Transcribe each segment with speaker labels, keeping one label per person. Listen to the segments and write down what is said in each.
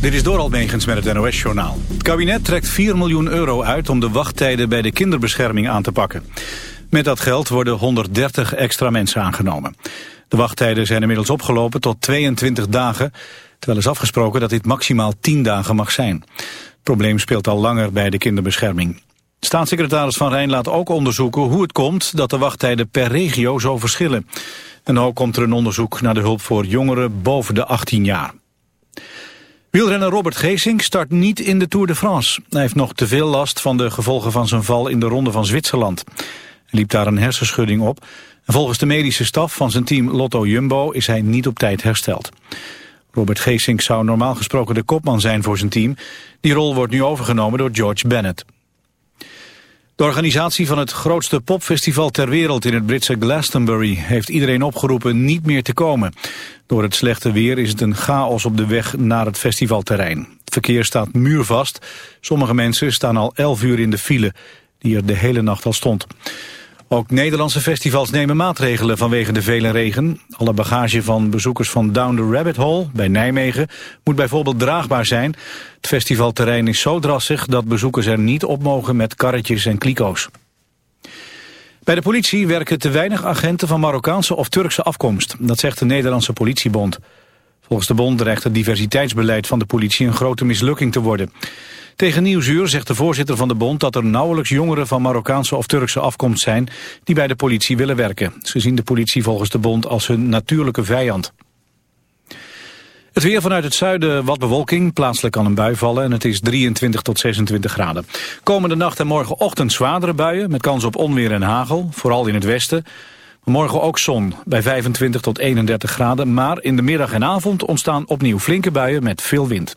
Speaker 1: Dit is door Almegens met het NOS-journaal. Het kabinet trekt 4 miljoen euro uit om de wachttijden bij de kinderbescherming aan te pakken. Met dat geld worden 130 extra mensen aangenomen. De wachttijden zijn inmiddels opgelopen tot 22 dagen... terwijl is afgesproken dat dit maximaal 10 dagen mag zijn. Het probleem speelt al langer bij de kinderbescherming. Staatssecretaris Van Rijn laat ook onderzoeken hoe het komt... dat de wachttijden per regio zo verschillen. En ook komt er een onderzoek naar de hulp voor jongeren boven de 18 jaar. Wielrenner Robert Geesink start niet in de Tour de France. Hij heeft nog te veel last van de gevolgen van zijn val in de Ronde van Zwitserland. Hij liep daar een hersenschudding op. En volgens de medische staf van zijn team Lotto Jumbo is hij niet op tijd hersteld. Robert Geesink zou normaal gesproken de kopman zijn voor zijn team. Die rol wordt nu overgenomen door George Bennett. De organisatie van het grootste popfestival ter wereld in het Britse Glastonbury heeft iedereen opgeroepen niet meer te komen. Door het slechte weer is het een chaos op de weg naar het festivalterrein. Het verkeer staat muurvast. Sommige mensen staan al 11 uur in de file, die er de hele nacht al stond. Ook Nederlandse festivals nemen maatregelen vanwege de vele regen. Alle bagage van bezoekers van Down the Rabbit Hole bij Nijmegen moet bijvoorbeeld draagbaar zijn. Het festivalterrein is zo drassig dat bezoekers er niet op mogen met karretjes en kliko's. Bij de politie werken te weinig agenten van Marokkaanse of Turkse afkomst. Dat zegt de Nederlandse politiebond. Volgens de bond dreigt het diversiteitsbeleid van de politie een grote mislukking te worden. Tegen Nieuwsuur zegt de voorzitter van de bond dat er nauwelijks jongeren van Marokkaanse of Turkse afkomst zijn die bij de politie willen werken. Ze zien de politie volgens de bond als hun natuurlijke vijand. Het weer vanuit het zuiden wat bewolking. Plaatselijk kan een bui vallen en het is 23 tot 26 graden. Komende nacht en morgenochtend zwaardere buien met kans op onweer en hagel, vooral in het westen. Morgen ook zon bij 25 tot 31 graden, maar in de middag en avond ontstaan opnieuw flinke buien met veel wind.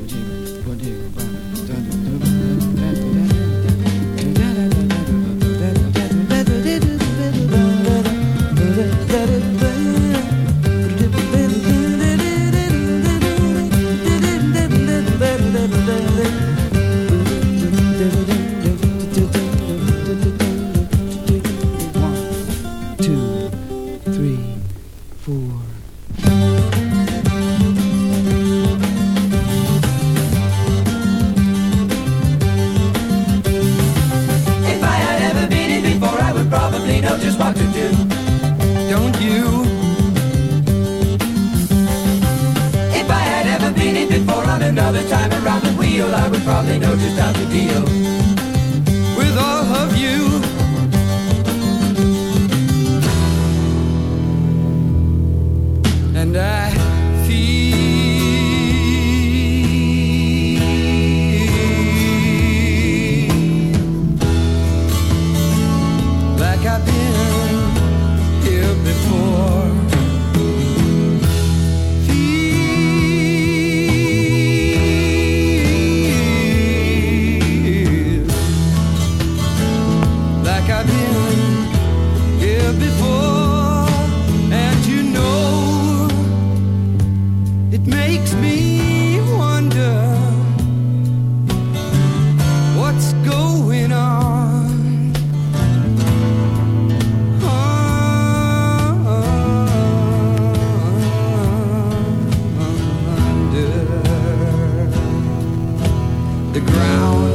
Speaker 2: that it the ground.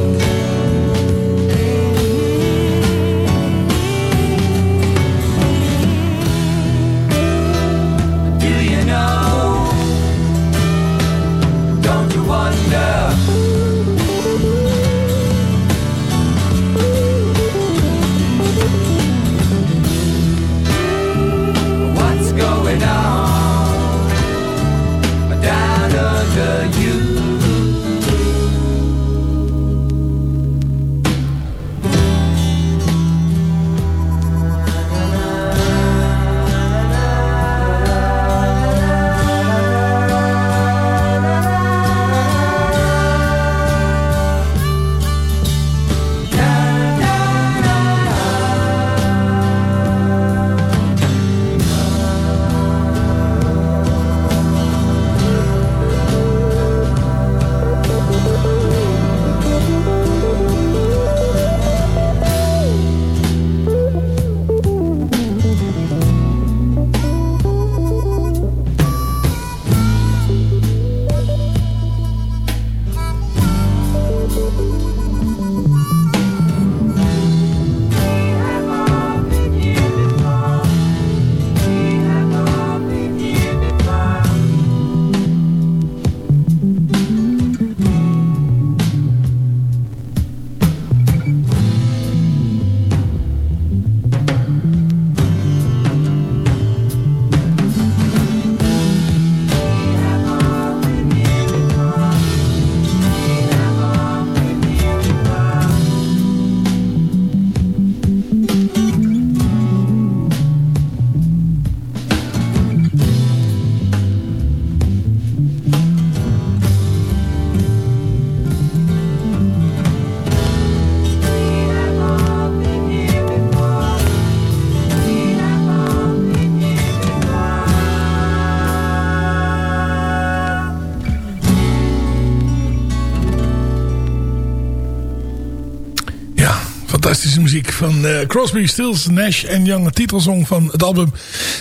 Speaker 3: Van eh, Crosby, Stills, Nash en Young. Titelsong van het album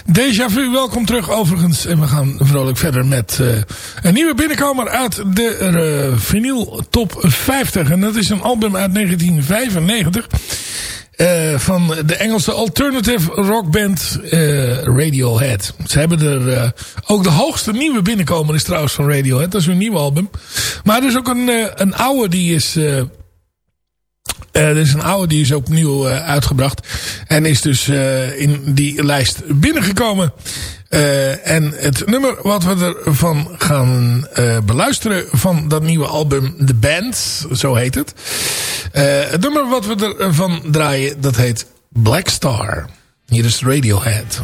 Speaker 3: Deja Vu. Welkom terug overigens. En we gaan vrolijk verder met eh, een nieuwe binnenkomer uit de eh, vinyl top 50. En dat is een album uit 1995. eh, van de Engelse alternative rockband eh, Radiohead. Ze hebben er ook de hoogste nieuwe binnenkomer is trouwens van Radiohead. Dat is hun nieuwe album. Maar er is ook een, een oude die is... eh, er is een oude die is ook eh, uitgebracht. En is dus eh, in die lijst binnengekomen. En het nummer wat we ervan gaan beluisteren van dat nieuwe album The Band, zo heet het. Het nummer wat we ervan draaien, dat heet Black Star. Hier is Radiohead.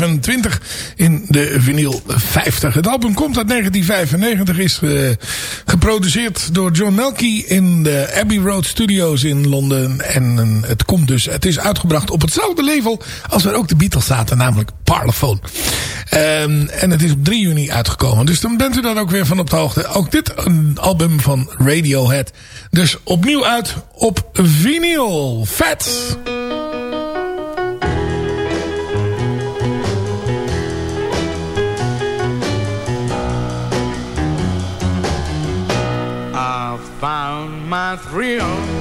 Speaker 3: 25 in de vinyl 50. Het album komt uit 1995, is eh, geproduceerd door John Melky in de Abbey Road Studios in Londen. En eh, het komt dus, het is uitgebracht op hetzelfde label als waar ook de Beatles zaten, namelijk Parlophone. Ehm, en het is op 3 juni uitgekomen. Dus dan bent u dan ook weer van op de hoogte. Ook dit een album van Radiohead. Dus opnieuw uit op vinyl. Vet!
Speaker 4: My thrill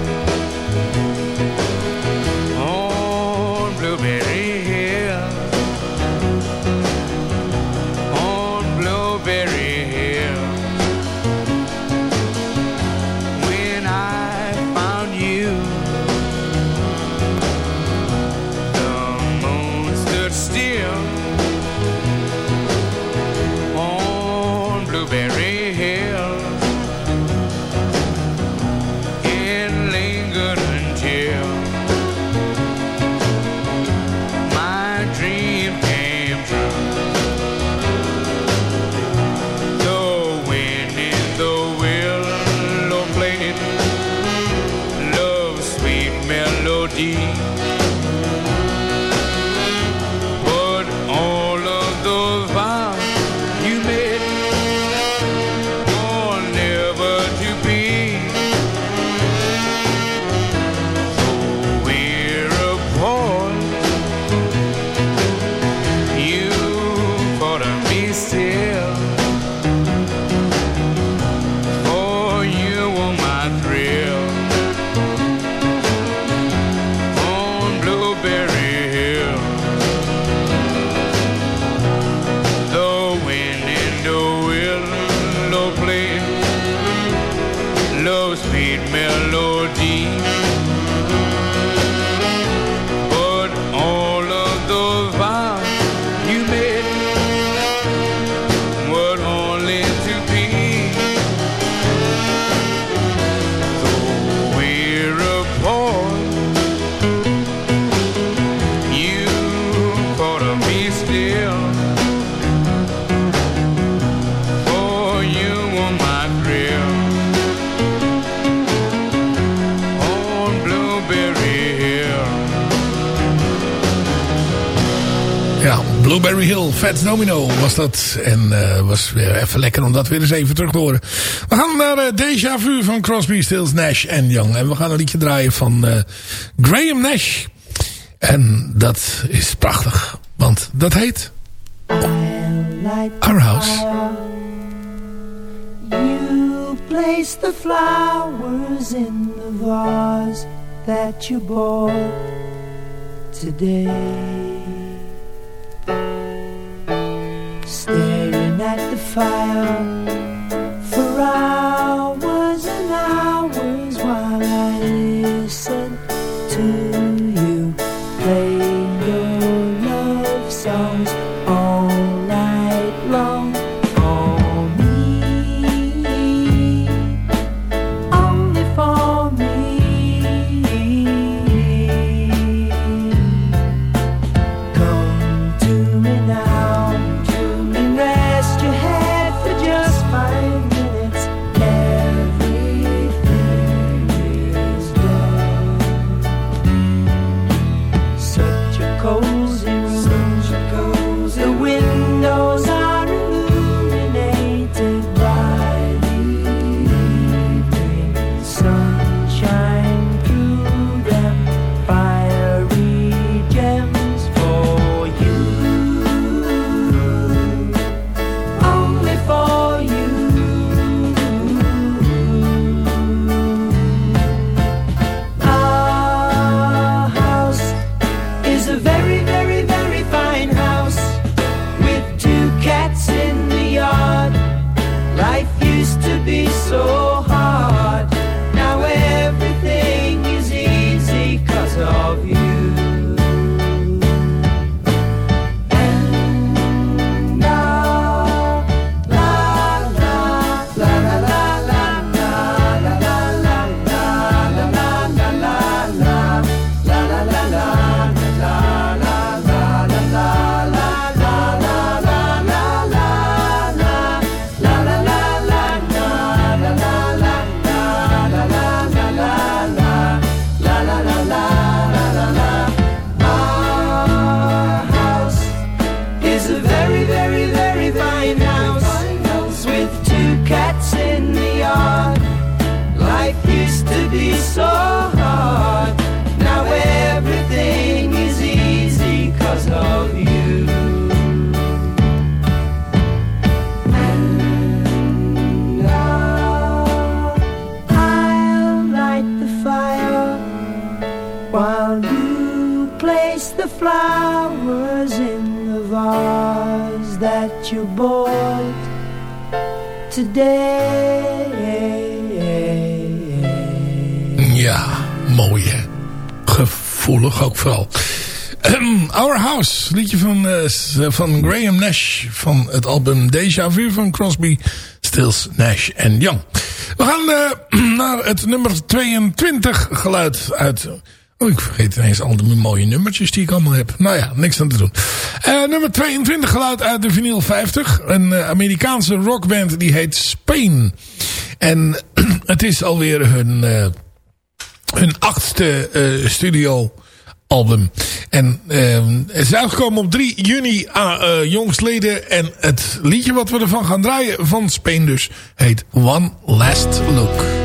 Speaker 4: Blueberry Hill,
Speaker 3: Fats Domino was dat. En eh, was weer even lekker om dat weer eens even terug te horen. We gaan naar uh, Deja Vu van Crosby, Stills, Nash en Young. En we gaan een liedje draaien van eh, Graham Nash. En dat is prachtig. Want dat heet Our House.
Speaker 5: You place the flowers in the vase that you bought today. Fire for hours
Speaker 6: Ook vooral. Ehm, Our House, liedje van, eh, s- van Graham Nash van het album Deja Vu van Crosby, Stills, Nash en Young. We gaan eh, naar het nummer 22 geluid uit... Oh, ik vergeet ineens al die mooie nummertjes die ik allemaal heb. Nou ja, niks aan te doen. Eh, nummer 22 geluid uit de vinyl 50. Een eh, Amerikaanse rockband die heet Spain. En het is alweer hun... eh, hun achtste eh, studio album. En eh, het is uitgekomen op 3 juni uh, jongstleden. En het liedje wat we ervan gaan draaien van Spain dus heet One Last Look.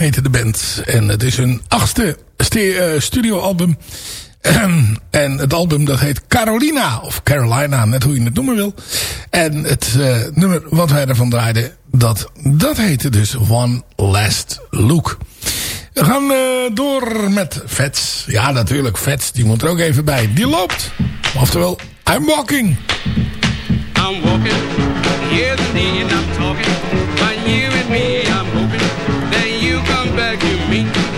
Speaker 6: Heette de band. En het is hun achtste ste- eh, studioalbum. en het album dat heet Carolina. Of Carolina, net hoe je het noemen wil. En het eh, nummer wat wij ervan draaiden. Dat, dat heette dus One Last Look. We gaan eh, door met Vets. Ja, natuurlijk, Vets. Die moet er ook even bij. Die loopt. Oftewel, I'm walking.
Speaker 4: I'm walking, yes indeed, I'm talking. But you and me, I'm me.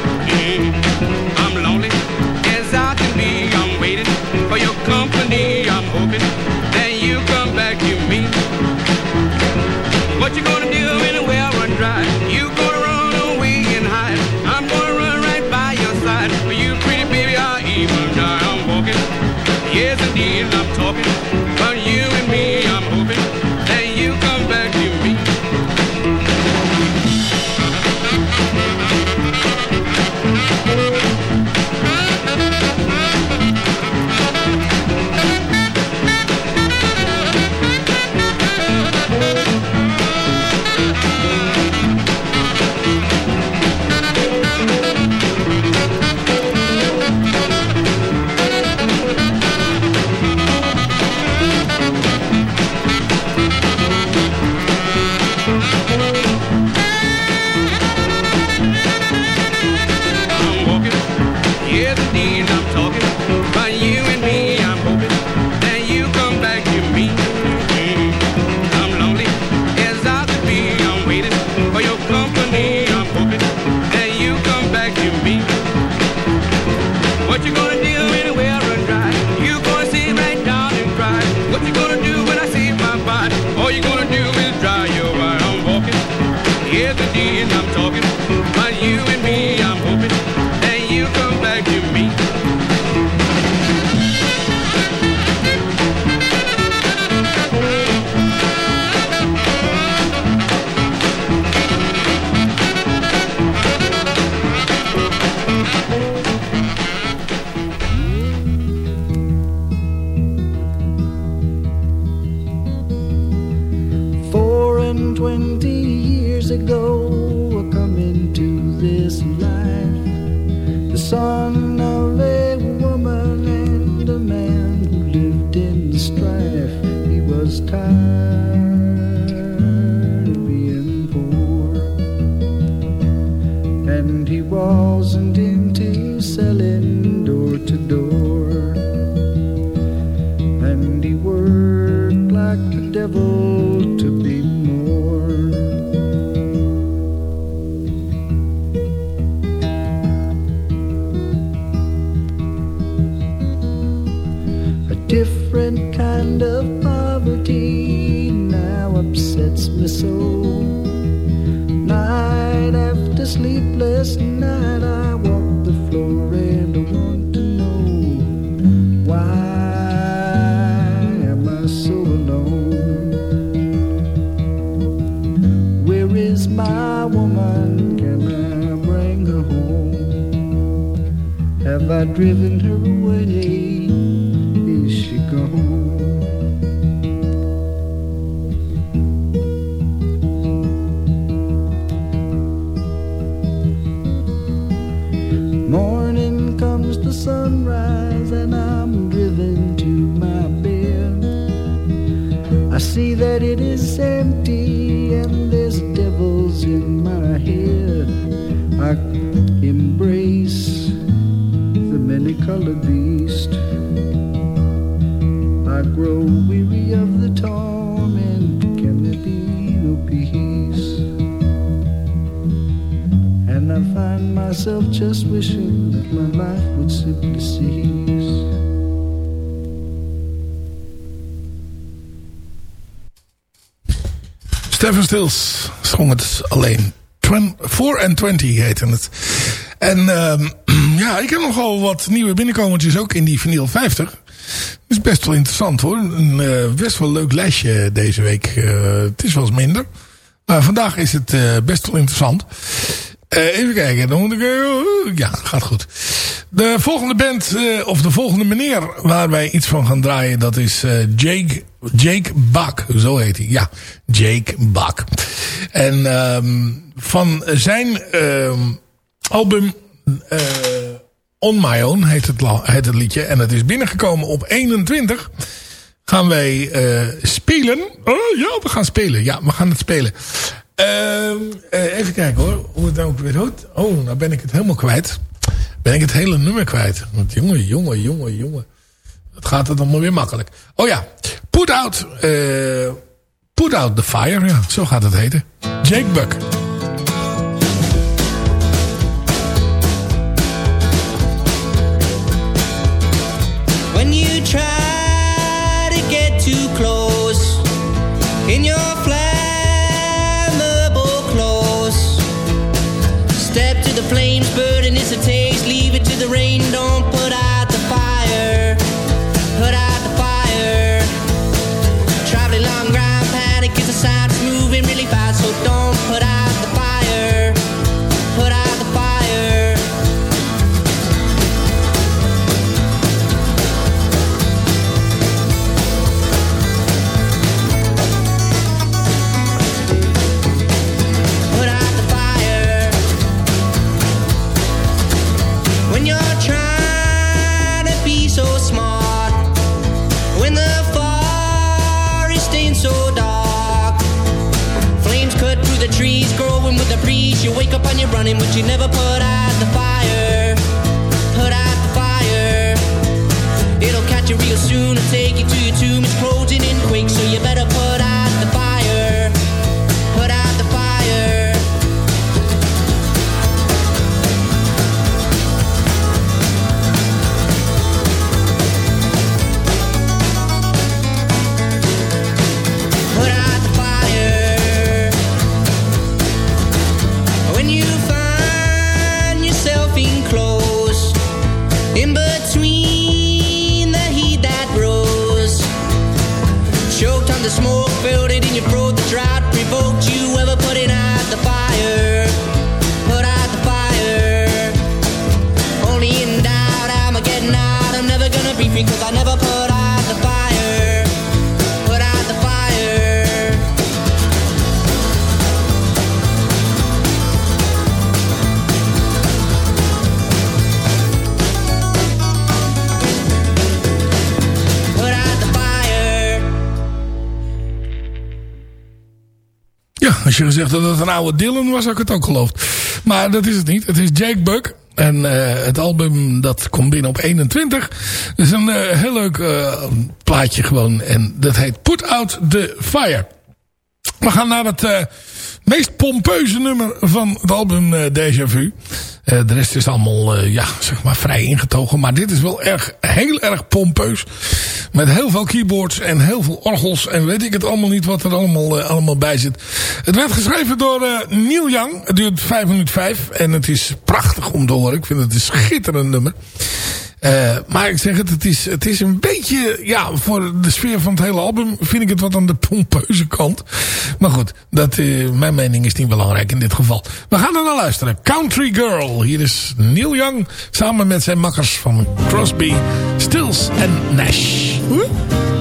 Speaker 4: Away?
Speaker 7: Is
Speaker 8: she gone? Morning comes the sunrise and I'm driven to my bed. I see that it is empty colored beast. I grow weary of the torment. Can there be no peace? And I find myself just wishing that my life would simply cease.
Speaker 3: Stephen Stills zong het alleen. 4 and 20 heette het. En ehm, ja, ik heb nogal wat nieuwe binnenkomertjes ook in die vinyl 50. Dat is best wel interessant hoor. Een eh, best wel leuk lijstje deze week. Eh, het is wel eens minder. Maar vandaag is het eh, best wel interessant. Even kijken, dan moet ik... ja, gaat goed. De volgende band, of de volgende meneer waar wij iets van gaan draaien... dat is Jake, Jake Buck, zo heet hij. Ja, Jake Buck. En ehm, van zijn ehm, album On My Own heet het, het liedje. En het is binnengekomen op 21 gaan wij eh, spelen. Oh ja, we gaan spelen. Ja, we gaan het spelen. Ehm, eh, even kijken hoor, hoe het nou ook weer hoort. Oh, nou ben ik het helemaal kwijt. Ben ik het hele nummer kwijt. Want jongen, jongen, jongen, jongen. Dat gaat het allemaal weer makkelijk. Oh ja, Put Out, eh, put out the Fire. Ja, zo gaat het heten. Jake Buck.
Speaker 9: Running, but you never put out the fire. Put out the fire. It'll catch you real soon and take you to your tomb. It's put the fire.
Speaker 3: Ja, als je gezegd dat het een oude Dylan was, had ik het ook geloofd. Maar dat is het niet. Het is Jake Buck. En eh, het album dat komt binnen op 21. Het is een eh, heel leuk eh, plaatje gewoon. En dat heet Put Out the Fire. We gaan naar het meest pompeuze nummer van het album Déjà Vu. Eh, de rest is allemaal eh, ja, zeg maar vrij ingetogen. Maar dit is wel erg, heel erg pompeus. Met heel veel keyboards en heel veel orgels. En weet ik het allemaal niet wat er allemaal, eh, allemaal bij zit. Het werd geschreven door Neil Young. Het duurt 5 minuten 5. En het is prachtig om te horen. Ik vind het een schitterend nummer. Eh, maar ik zeg het, het is, het is een beetje, ja, voor de sfeer van het hele album vind ik het wat aan de pompeuze kant. Maar goed, dat, eh, mijn mening is niet belangrijk in dit geval. We gaan er naar luisteren. Country Girl. Hier is Neil Young samen met zijn makkers van Crosby, Stills en Nash. Hm?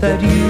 Speaker 5: That you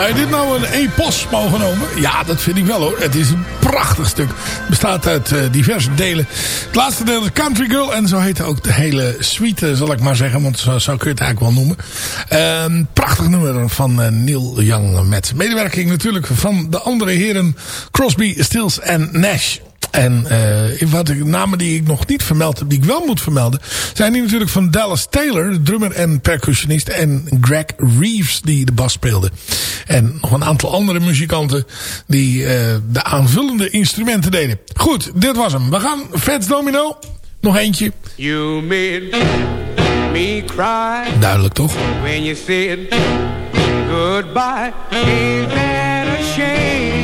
Speaker 3: Zou je dit nou een epos mogen noemen? Ja, dat vind ik wel hoor. Het is een prachtig stuk. Bestaat uit eh, diverse delen. Het laatste deel is Country Girl. En zo heet ook de hele suite, zal ik maar zeggen. Want zo, zo kun je het eigenlijk wel noemen. Ehm, prachtig nummer van eh, Neil Young. Met medewerking natuurlijk van de andere heren Crosby, Stills en Nash. En eh, wat ik, namen die ik nog niet vermeld heb, die ik wel moet vermelden, zijn die natuurlijk van Dallas Taylor, de drummer en percussionist, en Greg Reeves, die de bas speelde. En nog een aantal andere muzikanten die eh, de aanvullende instrumenten deden. Goed, dit was hem. We gaan Fats Domino. Nog eentje.
Speaker 4: You made me cry
Speaker 3: Duidelijk toch?
Speaker 4: when you said goodbye. Ain't that a shame?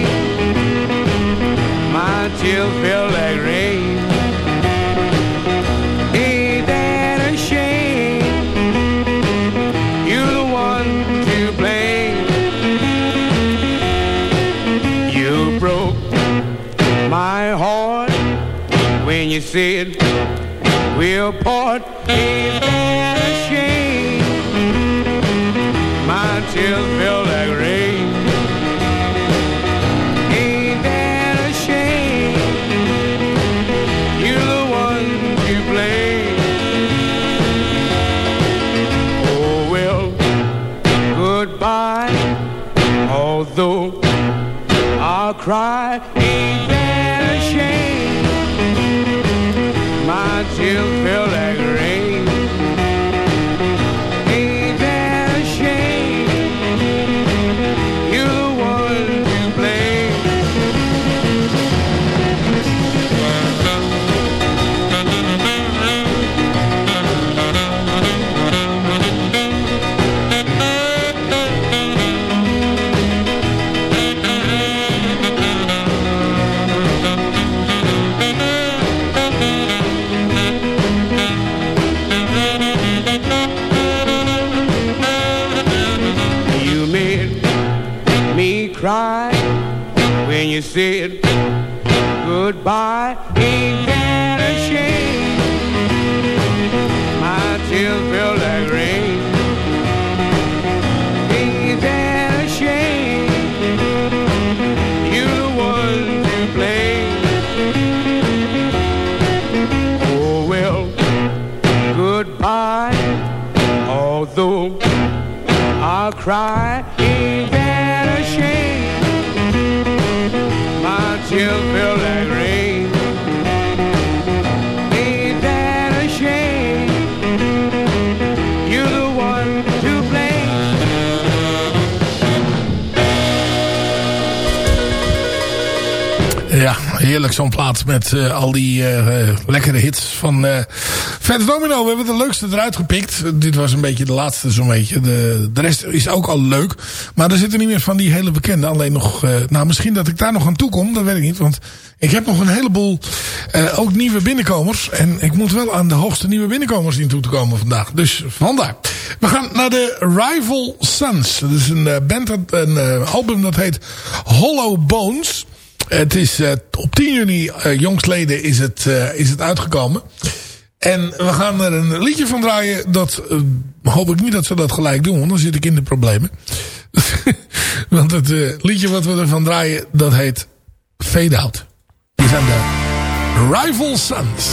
Speaker 4: Tears feel like rain. Ain't that a shame? You're the one to blame. You broke my heart when you said we'll part.
Speaker 10: Heerlijk zo'n plaats met eh, al die eh, eh, lekkere hits van uh, Domino. We hebben de leukste eruit gepikt. Dit was een beetje de laatste zo'n beetje. De, de rest is ook al leuk. Maar er zitten niet meer van die hele bekende. Alleen nog, nou misschien dat ik daar nog aan toe kom. Dat weet ik niet. Want ik heb nog een heleboel ook nieuwe binnenkomers. En ik moet wel aan de hoogste nieuwe binnenkomers in toe te komen vandaag. Dus vandaar. We gaan naar de Rival Sons. Dat is een band, een album dat heet Hollow Bones. Het is uh, op 10 juni uh, jongstleden is het, uh, is het uitgekomen. En we gaan er een liedje van draaien. Dat hoop ik niet dat ze dat gelijk doen. Want dan zit ik in de problemen. want het liedje wat we ervan draaien. Dat heet Fade Out. Die zijn de Rival Sons.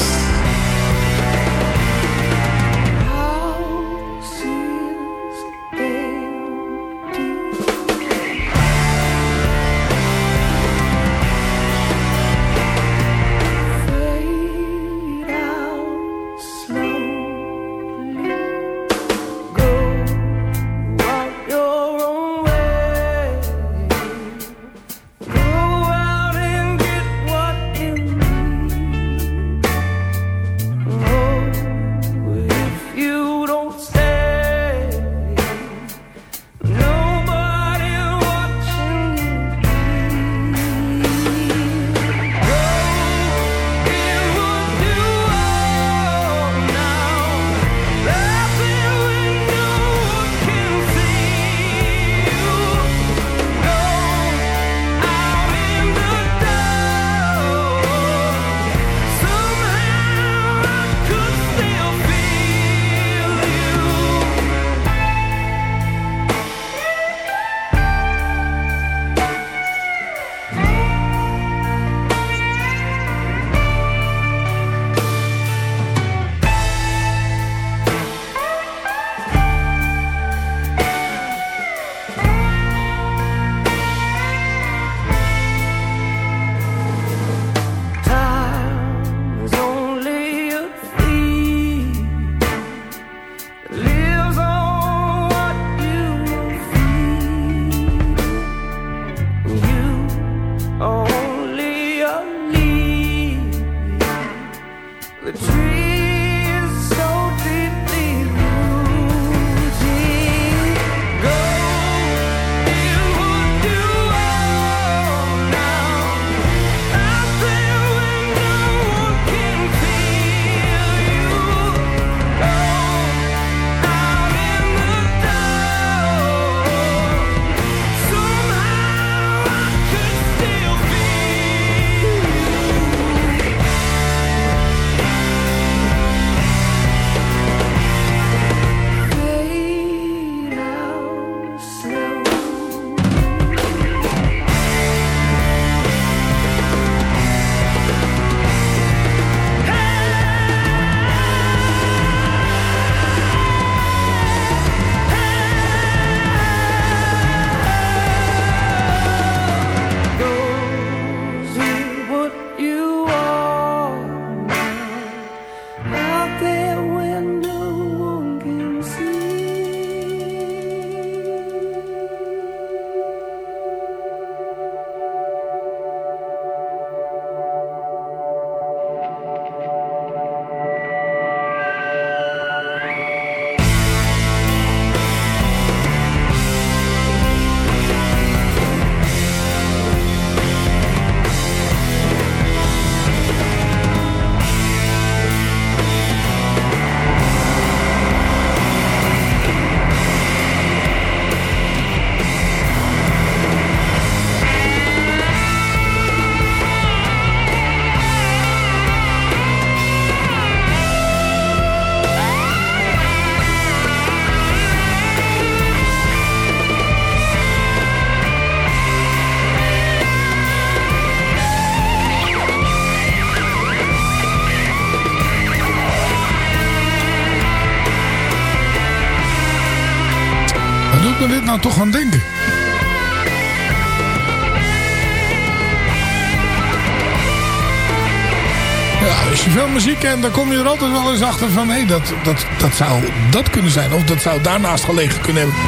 Speaker 10: Kent, dan kom je er altijd wel eens achter van... hé, hey, dat, dat, dat zou dat kunnen zijn. Of dat zou daarnaast gelegen kunnen hebben.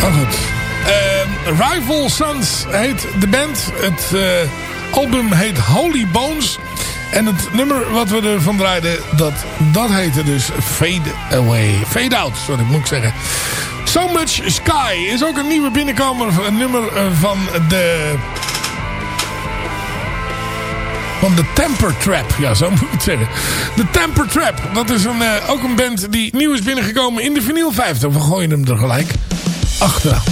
Speaker 10: Maar goed. Uh,
Speaker 3: Rival Sons heet de band. Het eh, album heet Holy Bones. En het nummer wat we ervan draaiden, dat, dat heette dus Fade Away. Fade Out, sorry, moet ik zeggen. So Much Sky is ook een nieuwe binnenkomer. Een nummer eh, van de... Van de Temper Trap. Ja, zo moet ik het zeggen. De Temper Trap. Dat is een, eh, ook een band die nieuw is binnengekomen in de vinyl 50. We gooien hem er gelijk achteraan.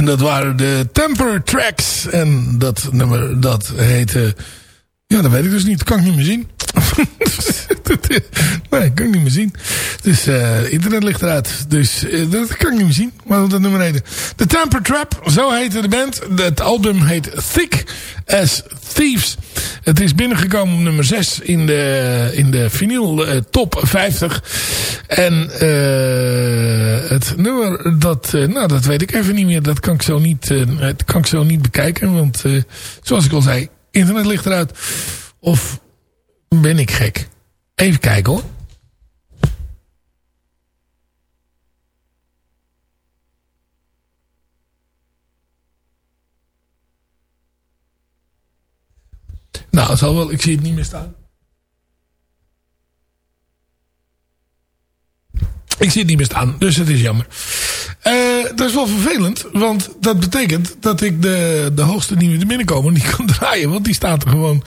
Speaker 3: En dat waren de Temper Tracks. En dat nummer, dat heette... Ja, dat weet ik dus niet. Dat kan ik niet meer zien. nee, kan ik niet meer zien. Dus eh internet ligt eruit. Dus eh, dat kan ik niet meer zien. Maar dat nummer heette. The Temper Trap, zo heette de band. Het album heet Thick as Thieves. Het is binnengekomen op nummer 6 in de, in de vinyl eh, top 50. En het nummer, dat, nou, dat weet ik even niet meer. Dat kan ik zo niet, dat kan ik zo niet bekijken. Want zoals ik al zei, internet ligt eruit. Of ben ik gek? Even kijken hoor. Nou, het zal wel. Ik zie het niet meer staan. Ik zie het niet meer staan, dus het is jammer. Eh, dat is wel vervelend, want dat betekent dat ik de, de hoogste nieuwe de binnenkomen niet kan draaien. Want die staat er gewoon...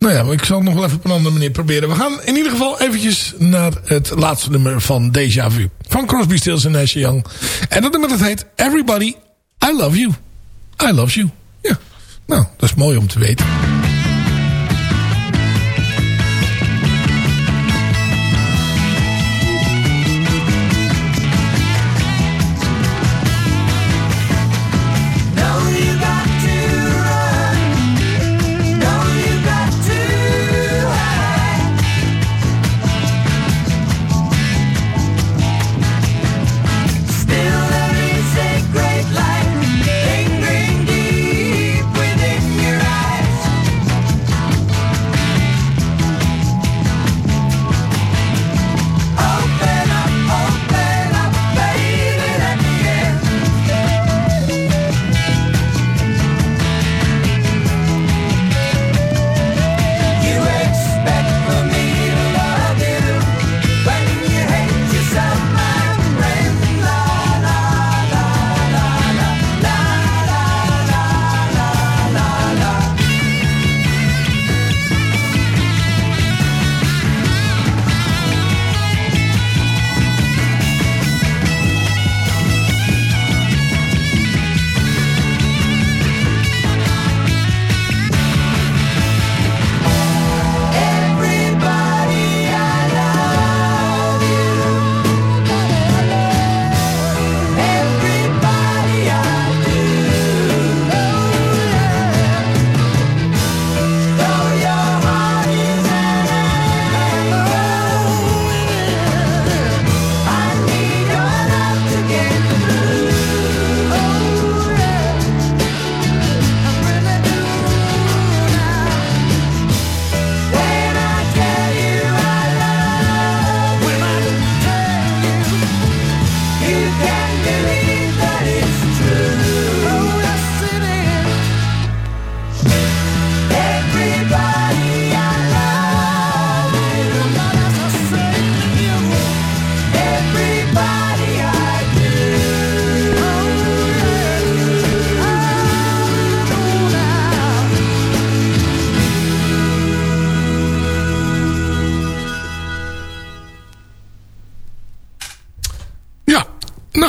Speaker 3: Nou ja, ik zal het nog wel even op een andere manier proberen. We gaan in ieder geval eventjes naar het laatste nummer van Deja Vu. Van Crosby, Stills en Nash Young. En dat nummer dat heet Everybody, I Love You. I Love You. Ja, nou, dat is mooi om te weten.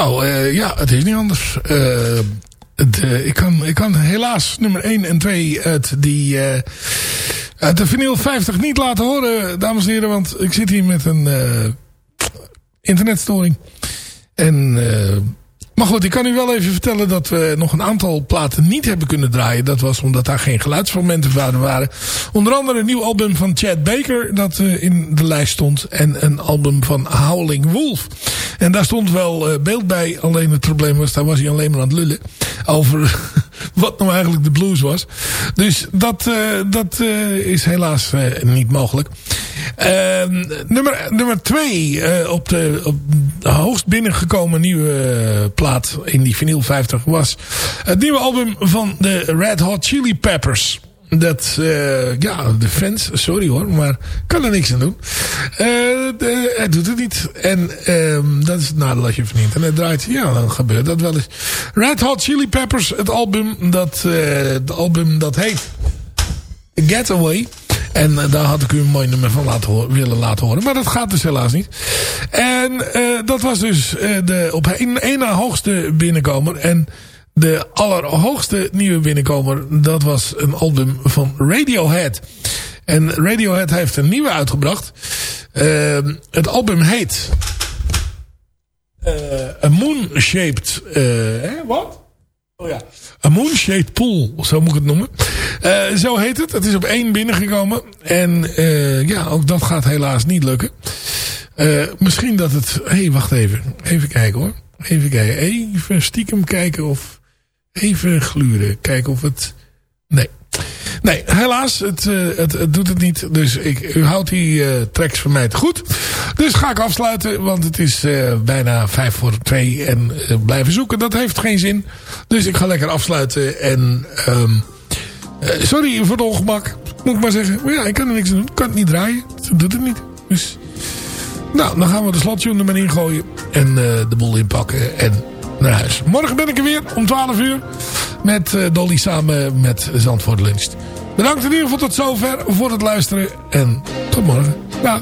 Speaker 3: Nou eh, ja, het is niet anders. Eh, eh, ik, kan, ik kan helaas nummer 1 en 2 uit, die, uit de vinyl 50 niet laten horen, dames en heren. Want ik zit hier met een internetstoring. En, maar goed, ik kan u wel even vertellen dat we nog een aantal platen niet hebben kunnen draaien. Dat was omdat daar geen geluidsfragmenten van waren. Onder andere een nieuw album van Chad Baker dat eh, in de lijst stond. En een album van Howling Wolf. En daar stond wel eh, beeld bij. Alleen het probleem was, daar was hij alleen maar aan het lullen. Over wat nou eigenlijk de blues was. Dus dat, eh, dat eh, is helaas eh, niet mogelijk. Ehm, nummer, nummer twee op, de, op de hoogst binnengekomen nieuwe plaat in die vinyl 50 was het nieuwe album van de Red Hot Chili Peppers. Dat, eh, ja, de fans, sorry hoor, maar kan er niks aan doen. Eh, de- hij doet het niet. En ehm, dat is het nadeel als je van internet draait. Ja, dan gebeurt dat wel eens. Red Hot Chili Peppers, het album dat, eh, het album dat heet Getaway. En daar had ik u een mooi nummer van laten willen laten horen. Maar dat gaat dus helaas niet. En dat was dus de op één na hoogste binnenkomer. En de allerhoogste nieuwe binnenkomer, dat was een album van Radiohead. En Radiohead heeft een nieuwe uitgebracht. Eh, het album heet... eh A Moon-Shaped... eh, wat? Oh ja. A Moon-Shaped Pool, zo moet ik het noemen. Eh, zo heet het. Het is op één binnengekomen. En ja, ook dat gaat helaas niet lukken. Misschien dat het... Hé, hey, wacht even. Even kijken hoor. Even kijken. Even stiekem kijken of... Even gluren. Kijken of het... Nee. Nee, helaas. Het, eh, het, het doet het niet. Dus ik, u houdt die eh, tracks van mij te goed. Dus ga ik afsluiten. Want het is eh, bijna vijf voor twee. En blijven zoeken. Dat heeft geen zin. Dus ik ga lekker afsluiten. En... ehm, eh, sorry voor het ongemak. Moet ik maar zeggen. Maar ja, ik kan er niks aan doen. Ik kan het niet draaien. Dat doet het niet. Dus... Nou, dan gaan we de slottune er maar in gooien. En de boel inpakken. En naar huis. Morgen ben ik er weer om 12 uur. Met eh, Dolly samen met Zandvoort Lunch. Bedankt in ieder geval tot zover voor het luisteren. En tot morgen. Dag.